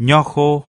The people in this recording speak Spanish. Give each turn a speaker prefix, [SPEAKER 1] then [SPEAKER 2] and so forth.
[SPEAKER 1] nho